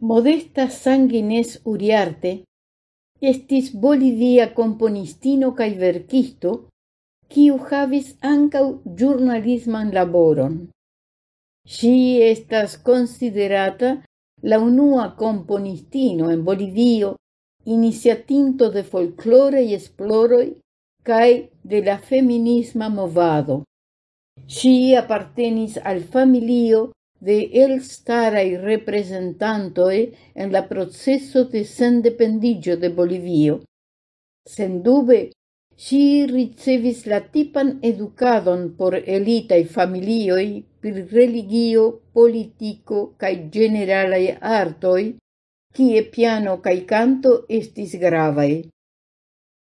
Modesta sanguines uriarte estis Bolivia componistino cae verkisto quiu havis ancau giornalisman laboron. Si estas considerata la unua componistino en Bolivio iniciatinto de y esploroi cae de la feminisma movado. Si appartenis al familio de elstaraj representantoi en la proceso de sendependigio de Bolivio. Sendube, si ricevis la tipan educadon por elitai familioi per religio, politico cae generalai artoi, kie piano cae canto estis gravae.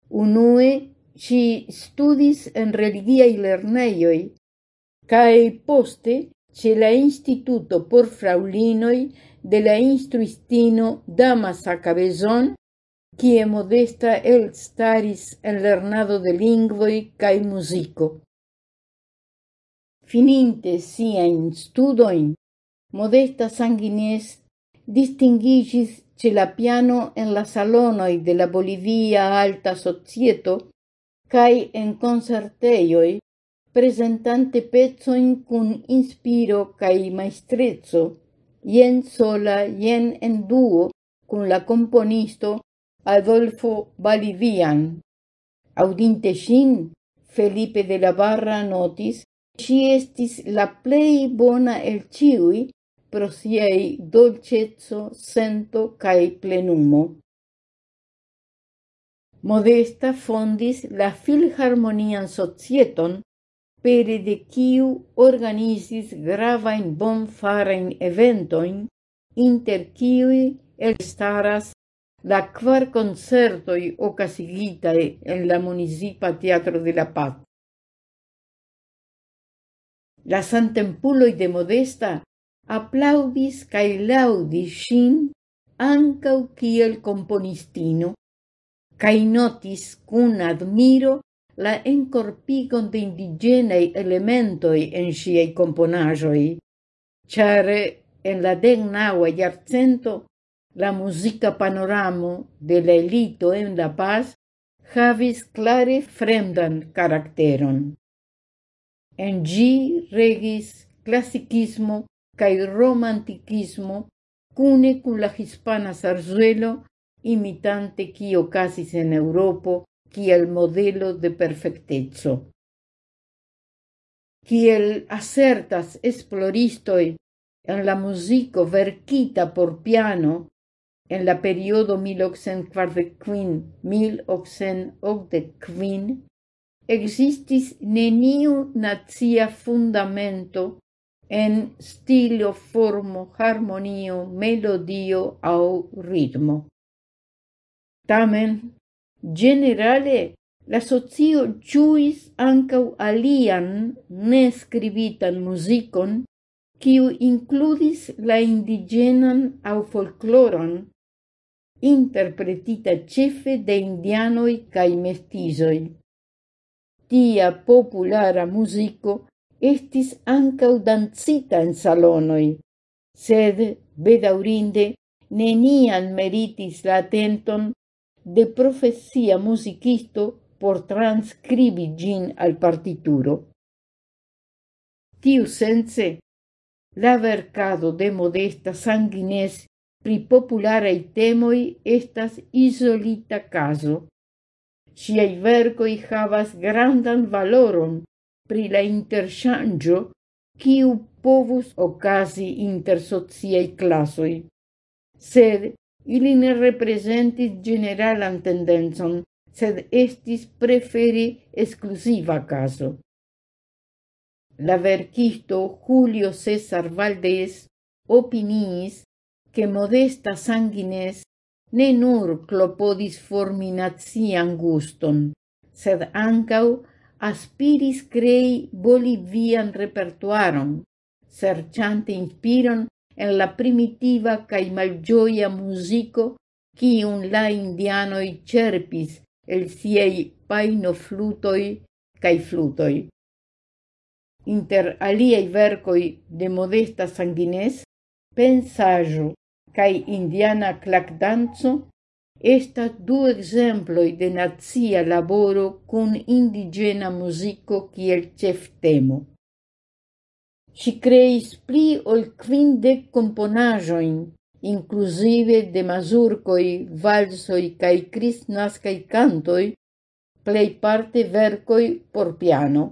Unue, si studis en religiai lerneioi, cae poste ce la instituto por fraŭlinoj de la instruistino Damasa Cabezon, kie modesta elstaris en lernado de lingvoj kaj muziko. Fininte siajn studojn, Modesta Sanguinés distinguigis ĉe la piano en la salonoj de la Bolivia Alta Societo kaj en koncertejoj presentante pezzoin cun inspiro cae maestrezzo, ien sola, ien en duo, cun la componisto Adolfo Balivian. Audinte sin, Felipe de la Barra notis, si estis la plei bona el ciui pro siei dolcezzo, sento cae plenumo. Modesta fondis la Filharmonian Societon pere de kiu organizis gravajn bonfarajn eventojn, inter quiui elstaras la quar concertoi ocasigitae en la municipa teatro de la Paz. La santempuloi de Modesta aplaudis cae laudis sin ancau kiel componistino, cae notis cun admiro la encorpigon de indigenei elementoi en siei componajoi, chare en la degnaua iarcento la musica panoramo de la elito en La Paz havis clare fremdan caracteron. En gi regis classicismo cae romanticismo cune cun la hispana zarzuelo imitante qui ocasis en Europo kiel modelo de perfectezzo. Kiel acertas esploristoi en la musico verkita por piano en la periodo 1845-1885, existis neniu nazia fundamento en stilo, formo, harmonio, melodio au ritmo. Tamen, Generale, la socio juis ancau alian neskribitan musicon, quiu includis la indigenan au folcloron, interpretita cefe de indianoi cae mestizoi. Tia populara musico estis ancau dancita en salonoi, sed bedaurinde, nenian meritis la atenton de profesia musicisto por transcribi gin al partituro. Tiu sense, la vercado de modesta sanguines pri popularei temoi estas isolita caso. Siei vercoi havas grandan valoron pri la interchangio quiu povus ocasi inter sociei classoi. Sed Ili ne representis generalan tendencon, sed estis preferi exclusiva caso. La verquisto Julio César Valdés opiniis que modesta sanguines ne nur clopodis formi nazian guston, sed ancau aspiris crei bolivian repertuaron, serciante inspiron en la primitiva cae malgioia musico cium la indianoi cerpis el siei paino flutoi cae flutoi. Inter aliei vercoi de modesta sanguines, pensajo cae indiana clacdanzo estas du exemploi de nazia laboro cun indigena musico kiel cef temo si creis pli ol kvindek componajoin, inclusive de mazurcoi, valsoi cae kaj cantoi, plei parte vercoi por piano.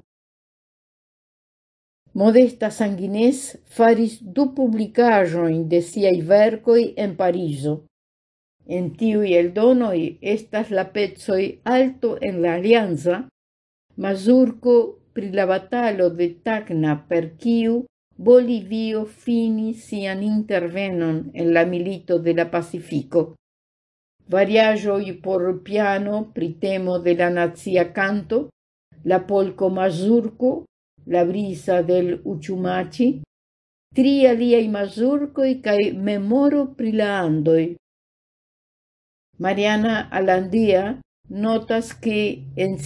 Modesta Sanguinés faris du publicajoin de siai vercoi en Pariso. En tiui eldonoi estas la pezoi Alto en la Alianza, mazurco pri la batalo de Tacna per Bolivio fini sian intervenon en la milito de la Pacifico. Variagioi por piano pri temo de la nazia canto, la polco mazurco la brisa del Uchumachi, tri aliai mazurcoi cae memoro pri la. Mariana Alandia notas que en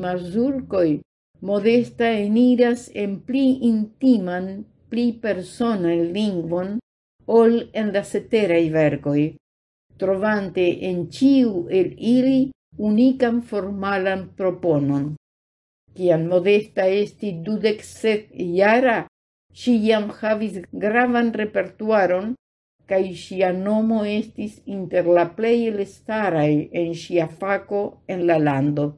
mazurcoi Modesta eniras en pli intiman, pli personan lingvon, ol en la ceteraj vergoi, trovante en ciu el ili unican formalan proponon. Ciam modesta esti dudec set iara, si iam havis gravan repertuaron, cae sia nomo estis inter la plei elestarai en sia faco en la lando.